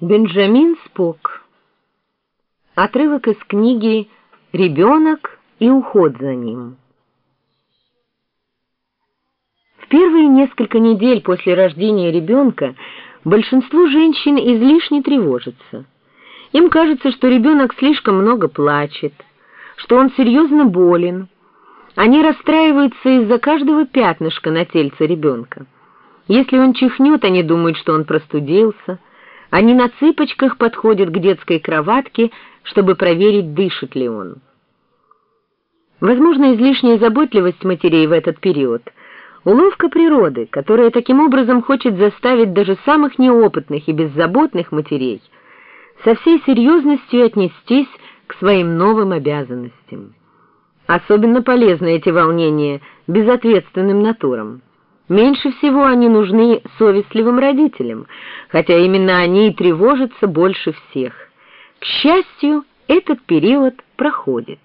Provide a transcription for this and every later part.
Бенджамин Спок. Отрывок из книги «Ребенок и уход за ним». В первые несколько недель после рождения ребенка большинство женщин излишне тревожится. Им кажется, что ребенок слишком много плачет, что он серьезно болен. Они расстраиваются из-за каждого пятнышка на тельце ребенка. Если он чихнет, они думают, что он простудился – они на цыпочках подходят к детской кроватке, чтобы проверить, дышит ли он. Возможно, излишняя заботливость матерей в этот период — уловка природы, которая таким образом хочет заставить даже самых неопытных и беззаботных матерей со всей серьезностью отнестись к своим новым обязанностям. Особенно полезны эти волнения безответственным натурам. Меньше всего они нужны совестливым родителям, хотя именно они и тревожатся больше всех. К счастью, этот период проходит.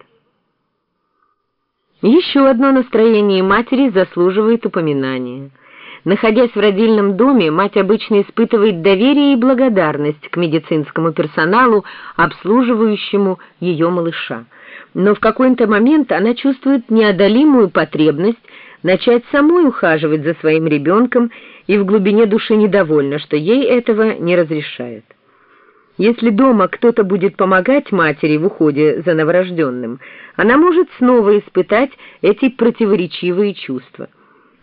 Еще одно настроение матери заслуживает упоминания. Находясь в родильном доме, мать обычно испытывает доверие и благодарность к медицинскому персоналу, обслуживающему ее малыша. Но в какой-то момент она чувствует неодолимую потребность начать самой ухаживать за своим ребенком и в глубине души недовольна, что ей этого не разрешают. Если дома кто-то будет помогать матери в уходе за новорожденным, она может снова испытать эти противоречивые чувства.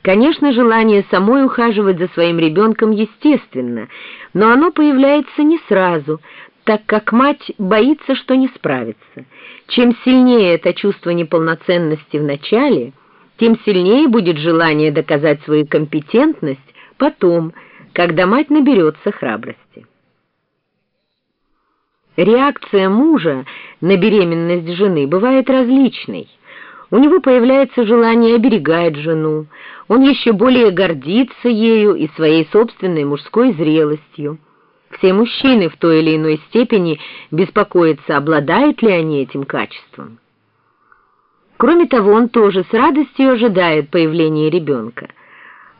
Конечно, желание самой ухаживать за своим ребенком естественно, но оно появляется не сразу, так как мать боится, что не справится. Чем сильнее это чувство неполноценности в начале – тем сильнее будет желание доказать свою компетентность потом, когда мать наберется храбрости. Реакция мужа на беременность жены бывает различной. У него появляется желание оберегать жену, он еще более гордится ею и своей собственной мужской зрелостью. Все мужчины в той или иной степени беспокоятся, обладают ли они этим качеством. Кроме того, он тоже с радостью ожидает появления ребенка.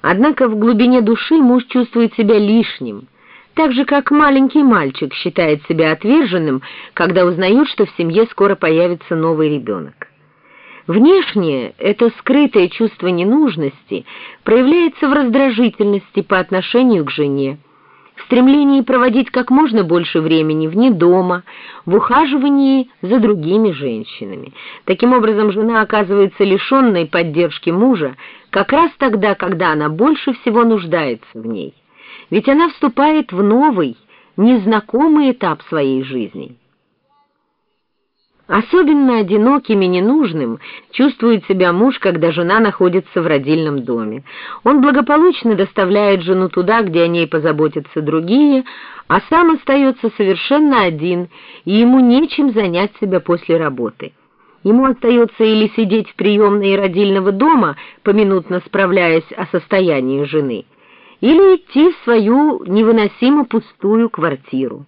Однако в глубине души муж чувствует себя лишним, так же, как маленький мальчик считает себя отверженным, когда узнает, что в семье скоро появится новый ребенок. Внешне это скрытое чувство ненужности проявляется в раздражительности по отношению к жене, стремлении проводить как можно больше времени вне дома, в ухаживании за другими женщинами. Таким образом, жена оказывается лишенной поддержки мужа как раз тогда, когда она больше всего нуждается в ней. Ведь она вступает в новый, незнакомый этап своей жизни. Особенно одиноким и ненужным чувствует себя муж, когда жена находится в родильном доме. Он благополучно доставляет жену туда, где о ней позаботятся другие, а сам остается совершенно один, и ему нечем занять себя после работы. Ему остается или сидеть в приемной родильного дома, поминутно справляясь о состоянии жены, или идти в свою невыносимо пустую квартиру.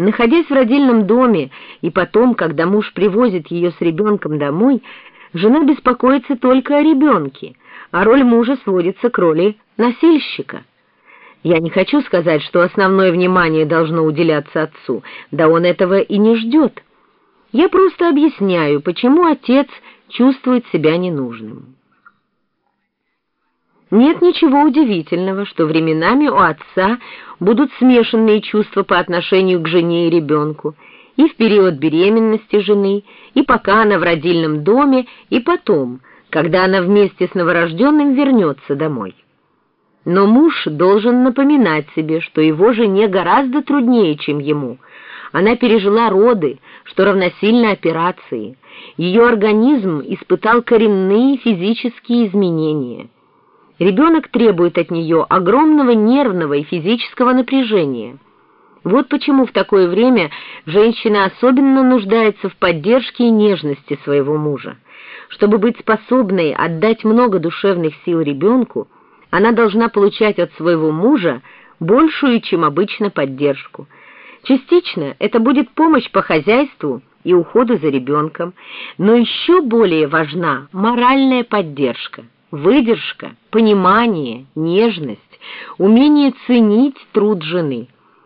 Находясь в родильном доме и потом, когда муж привозит ее с ребенком домой, жена беспокоится только о ребенке, а роль мужа сводится к роли носильщика. Я не хочу сказать, что основное внимание должно уделяться отцу, да он этого и не ждет. Я просто объясняю, почему отец чувствует себя ненужным. Нет ничего удивительного, что временами у отца будут смешанные чувства по отношению к жене и ребенку, и в период беременности жены, и пока она в родильном доме, и потом, когда она вместе с новорожденным вернется домой. Но муж должен напоминать себе, что его жене гораздо труднее, чем ему. Она пережила роды, что равносильно операции. Ее организм испытал коренные физические изменения – Ребенок требует от нее огромного нервного и физического напряжения. Вот почему в такое время женщина особенно нуждается в поддержке и нежности своего мужа. Чтобы быть способной отдать много душевных сил ребенку, она должна получать от своего мужа большую, чем обычно, поддержку. Частично это будет помощь по хозяйству и уходу за ребенком, но еще более важна моральная поддержка выдержка, понимание, нежность, умение ценить труд жены –